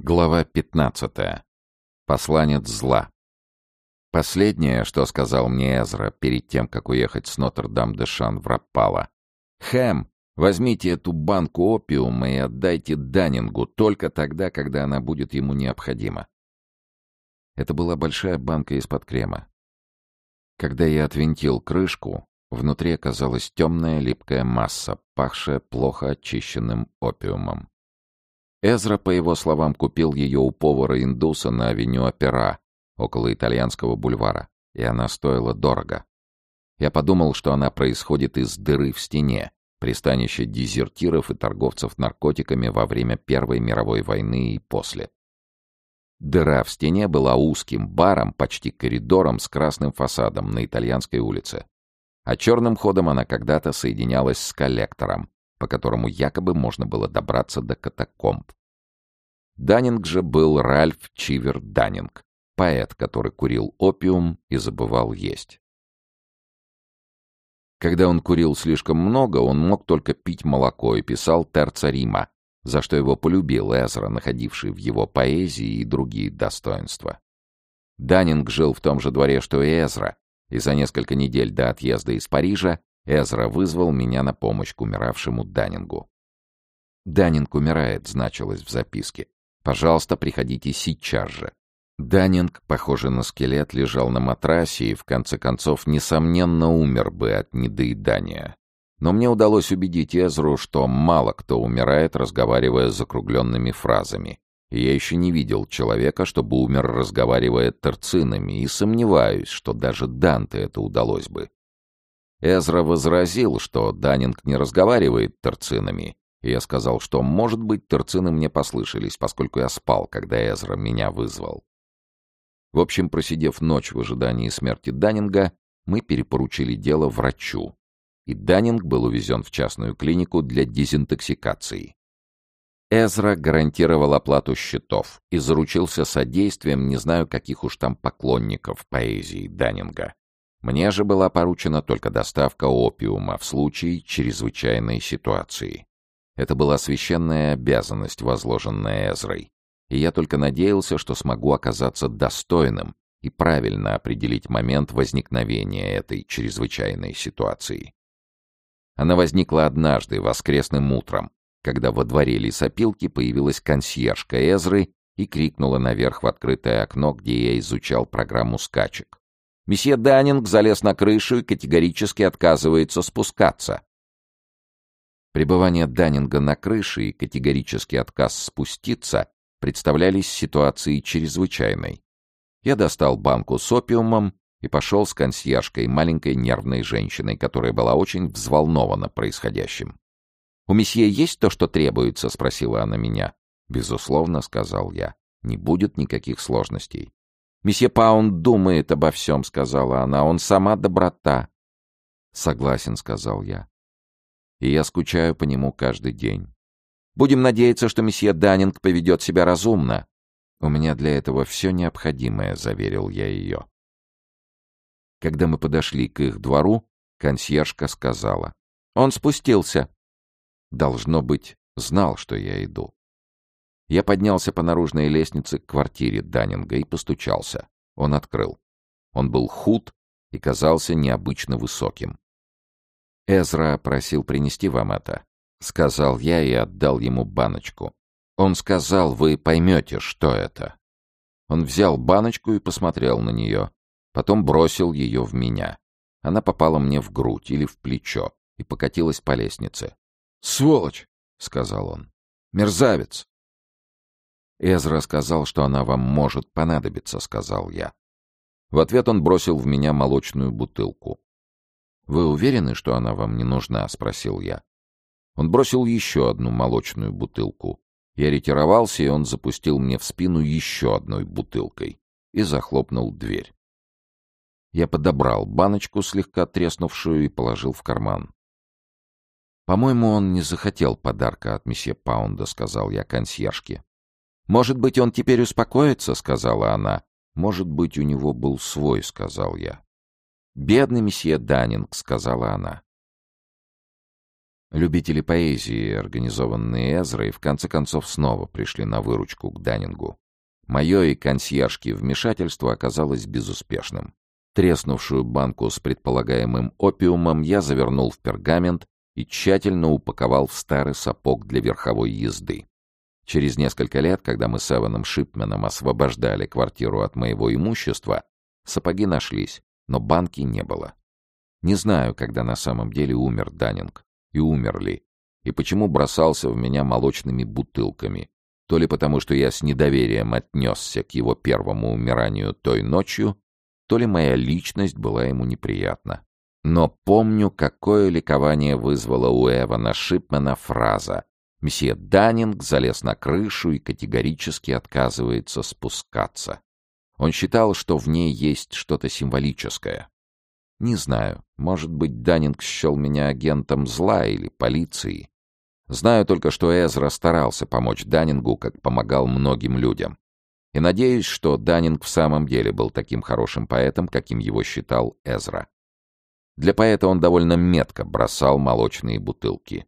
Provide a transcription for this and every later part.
Глава 15. Посланец зла. Последнее, что сказал мне Эзра перед тем, как уехать с Нотр-Дам-де-Шан в Раппала. «Хэм, возьмите эту банку опиума и отдайте Даннингу только тогда, когда она будет ему необходима». Это была большая банка из-под крема. Когда я отвинтил крышку, внутри оказалась темная липкая масса, пахшая плохо очищенным опиумом. Эзра, по его словам, купил ее у повара-индуса на авеню Опера, около итальянского бульвара, и она стоила дорого. Я подумал, что она происходит из дыры в стене, пристанища дезертиров и торговцев наркотиками во время Первой мировой войны и после. Дыра в стене была узким баром, почти коридором с красным фасадом на итальянской улице. А черным ходом она когда-то соединялась с коллектором, по которому якобы можно было добраться до катакомб. Даннинг же был Ральф Чивер Даннинг, поэт, который курил опиум и забывал есть. Когда он курил слишком много, он мог только пить молоко и писал терца Рима, за что его полюбил Эзра, находивший в его поэзии и другие достоинства. Даннинг жил в том же дворе, что и Эзра, и за несколько недель до отъезда из Парижа Эзра вызвал меня на помощь к умиравшему Даннингу. «Даннинг умирает», — значилось в записке. «Пожалуйста, приходите сейчас же». Даннинг, похожий на скелет, лежал на матрасе и, в конце концов, несомненно, умер бы от недоедания. Но мне удалось убедить Эзру, что мало кто умирает, разговаривая закругленными фразами. И я еще не видел человека, чтобы умер, разговаривая торцинами, и сомневаюсь, что даже Данте это удалось бы. Эзра возразил, что Даннинг не разговаривает торцинами, я сказал, что, может быть, торцины мне послышались, поскольку я спал, когда Эзра меня вызвал. В общем, просидев ночь в ожидании смерти Даннинга, мы перепоручили дело врачу, и Даннинг был увезен в частную клинику для дезинтоксикации. Эзра гарантировал оплату счетов и заручился содействием не знаю каких уж там поклонников поэзии Даннинга. Мне же была поручена только доставка опиума в случае чрезвычайной ситуации. Это была священная обязанность, возложенная Эзрой, и я только надеялся, что смогу оказаться достойным и правильно определить момент возникновения этой чрезвычайной ситуации. Она возникла однажды, воскресным утром, когда во дворе лесопилки появилась консьержка Эзры и крикнула наверх в открытое окно, где я изучал программу скачек. Месье Даннинг залез на крышу и категорически отказывается спускаться. Пребывание Даннинга на крыше и категорический отказ спуститься представлялись ситуацией чрезвычайной. Я достал банку с опиумом и пошел с консьержкой, маленькой нервной женщиной, которая была очень взволнована происходящим. «У месье есть то, что требуется?» — спросила она меня. «Безусловно», — сказал я. «Не будет никаких сложностей». «Месье Паунд думает обо всем», — сказала она. «Он сама доброта». «Согласен», — сказал я. «И я скучаю по нему каждый день. Будем надеяться, что месье Даннинг поведет себя разумно. У меня для этого все необходимое», — заверил я ее. Когда мы подошли к их двору, консьержка сказала. «Он спустился». Должно быть, знал, что я иду. Я поднялся по наружной лестнице к квартире Даннинга и постучался. Он открыл. Он был худ и казался необычно высоким. «Эзра просил принести вам это», — сказал я и отдал ему баночку. Он сказал, вы поймете, что это. Он взял баночку и посмотрел на нее, потом бросил ее в меня. Она попала мне в грудь или в плечо и покатилась по лестнице. «Сволочь!» — сказал он. «Мерзавец!» «Эзра сказал, что она вам может понадобиться», — сказал я. В ответ он бросил в меня молочную бутылку. «Вы уверены, что она вам не нужна?» — спросил я. Он бросил еще одну молочную бутылку. Я ретировался, и он запустил мне в спину еще одной бутылкой и захлопнул дверь. Я подобрал баночку, слегка треснувшую, и положил в карман. «По-моему, он не захотел подарка от месье Паунда», — сказал я консьержке. «Может быть, он теперь успокоится?» — сказала она. «Может быть, у него был свой», — сказал я. «Бедный месье Даннинг», — сказала она. Любители поэзии, организованные Эзрой, в конце концов снова пришли на выручку к Даннингу. Мое и консьержки вмешательство оказалось безуспешным. Треснувшую банку с предполагаемым опиумом я завернул в пергамент и тщательно упаковал в старый сапог для верховой езды. Через несколько лет, когда мы с Эваном Шипменом освобождали квартиру от моего имущества, сапоги нашлись, но банки не было. Не знаю, когда на самом деле умер Даннинг и умерли, и почему бросался в меня молочными бутылками. То ли потому, что я с недоверием отнесся к его первому умиранию той ночью, то ли моя личность была ему неприятна. Но помню, какое ликование вызвала у Эвана Шипмена фраза «Месье Даннинг залез на крышу и категорически отказывается спускаться». Он считал, что в ней есть что-то символическое. Не знаю, может быть, Даннинг счел меня агентом зла или полиции. Знаю только, что Эзра старался помочь Даннингу, как помогал многим людям. И надеюсь, что Даннинг в самом деле был таким хорошим поэтом, каким его считал Эзра. Для поэта он довольно метко бросал молочные бутылки.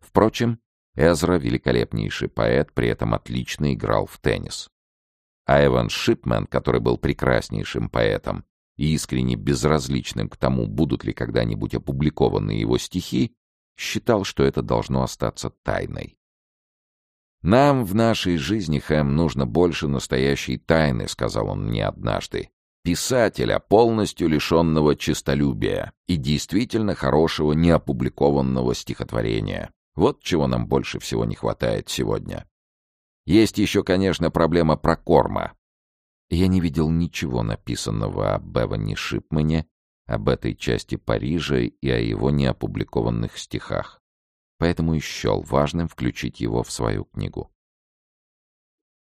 Впрочем, Эзра — великолепнейший поэт, при этом отлично играл в теннис. А Эван Шипмен, который был прекраснейшим поэтом, и искренне безразличным к тому, будут ли когда-нибудь опубликованы его стихи, считал, что это должно остаться тайной. «Нам в нашей жизни, Хэм, нужно больше настоящей тайны», — сказал он мне однажды. «Писателя, полностью лишенного честолюбия и действительно хорошего неопубликованного стихотворения. Вот чего нам больше всего не хватает сегодня. Есть еще, конечно, проблема прокорма. Я не видел ничего написанного об Бевани Шипмане, об этой части Парижа и о его неопубликованных стихах. Поэтому и счел важным включить его в свою книгу.